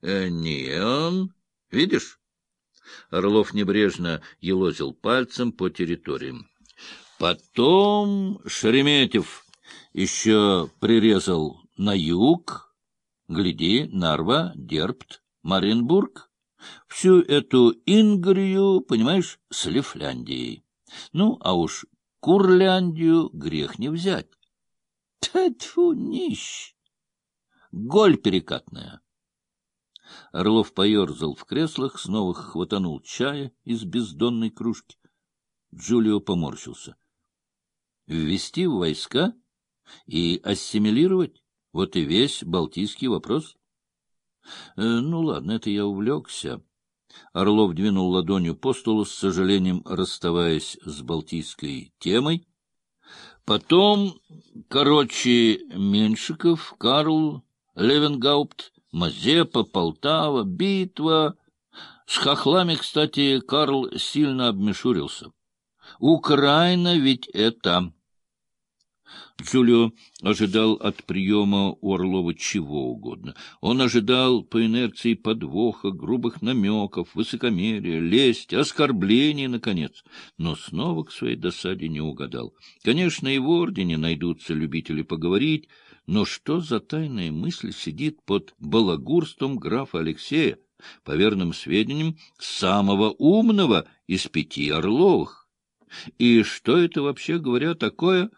Э, не он. Видишь? Орлов небрежно елозил пальцем по территориям. Потом Шереметьев еще прирезал на юг. Гляди, Нарва, Дербт, Маринбург. Всю эту Ингрию, понимаешь, с Лифляндией. Ну, а уж Курляндию грех не взять. Тьфу, нищ! Голь перекатная. Орлов поерзал в креслах, снова хватанул чая из бездонной кружки. Джулио поморщился. Ввести в войска и ассимилировать — вот и весь балтийский вопрос. Э, ну, ладно, это я увлекся. Орлов двинул ладонью по столу, с сожалением расставаясь с балтийской темой. Потом, короче, Меньшиков, Карл, Левенгаупт, Мазепа, Полтава, битва. С хохлами, кстати, Карл сильно обмешурился. Украина ведь это... Джулио ожидал от приема у Орлова чего угодно. Он ожидал по инерции подвоха, грубых намеков, высокомерия, лести, оскорблений, наконец. Но снова к своей досаде не угадал. Конечно, и в Ордене найдутся любители поговорить, но что за тайная мысль сидит под балагурством графа Алексея, по верным сведениям, самого умного из пяти Орловых? И что это вообще говоря такое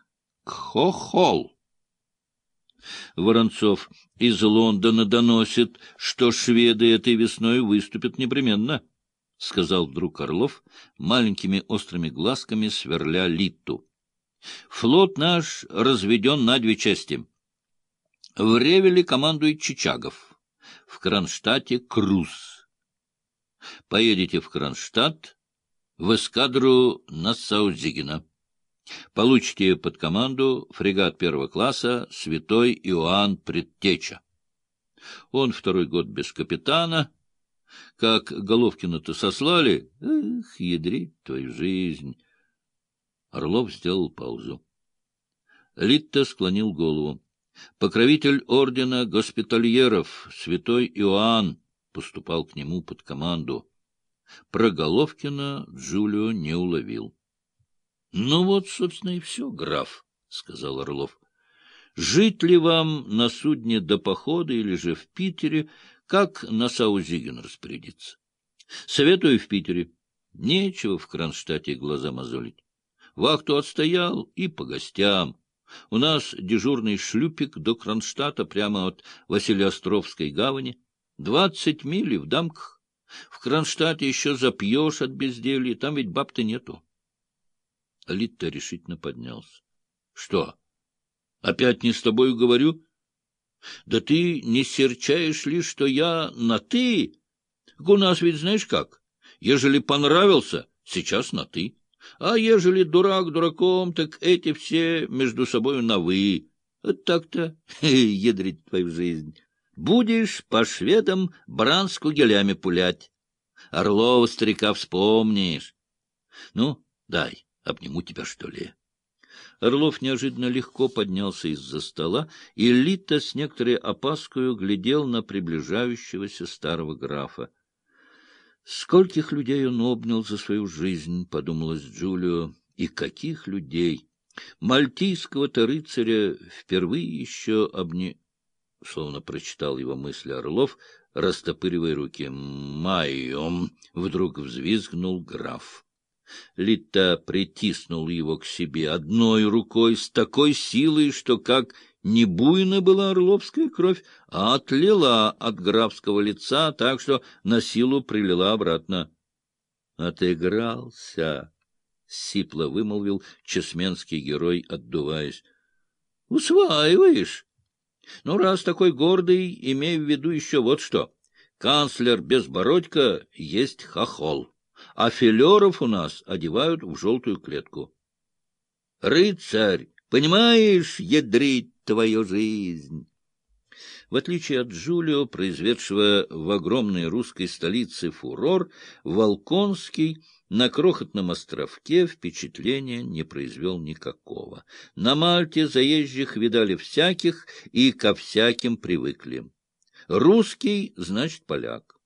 Хохол. Воронцов из Лондона доносит, что шведы этой весной выступят непременно, — сказал вдруг Орлов, маленькими острыми глазками сверля Литту. Флот наш разведен на две части. В Ревеле командует Чичагов, в Кронштадте — Круз. Поедете в Кронштадт, в эскадру Нассаузигена. Получите под команду фрегат первого класса «Святой Иоанн Предтеча». Он второй год без капитана. Как Головкина-то сослали, эх, ядрить твою жизнь. Орлов сделал паузу. Литта склонил голову. Покровитель ордена госпитальеров, святой Иоанн, поступал к нему под команду. Про Головкина Джулио не уловил. — Ну вот, собственно, и все, граф, — сказал Орлов. — Жить ли вам на судне до похода или же в Питере, как на Саузиген распорядиться? Советую в Питере. Нечего в Кронштадте глаза мозолить. Вахту отстоял и по гостям. У нас дежурный шлюпик до Кронштадта прямо от Василиостровской гавани. Двадцать миль в дамках. В Кронштадте еще запьешь от безделья, там ведь баб-то нету. Литта решительно поднялся. — Что, опять не с тобою говорю? — Да ты не серчаешь ли, что я на «ты»? У нас ведь знаешь как? Ежели понравился, сейчас на «ты». А ежели дурак дураком, так эти все между собою на «вы». Так-то ядрить твою жизнь. Будешь по шведам бранскую гелями пулять. Орлова старика вспомнишь. Ну, дай. Обниму тебя, что ли? Орлов неожиданно легко поднялся из-за стола, и Лита с некоторой опаской глядел на приближающегося старого графа. «Скольких людей он обнял за свою жизнь», — подумалось Джулио, — «и каких людей! Мальтийского-то рыцаря впервые еще обне...» Словно прочитал его мысли Орлов, растопыривая руки. «Майом!» — вдруг взвизгнул граф. Лита притиснул его к себе одной рукой с такой силой, что как не буйна была орловская кровь, а отлила от графского лица так, что на силу прилила обратно. — Отыгрался! — сипло вымолвил чесменский герой, отдуваясь. — Усваиваешь? Ну, раз такой гордый, имей в виду еще вот что. Канцлер Безбородько есть хохол а филеров у нас одевают в желтую клетку. Рыцарь, понимаешь, ядрить твою жизнь! В отличие от Джулио, произведшего в огромной русской столице фурор, Волконский на крохотном островке впечатления не произвел никакого. На Мальте заезжих видали всяких и ко всяким привыкли. Русский — значит поляк.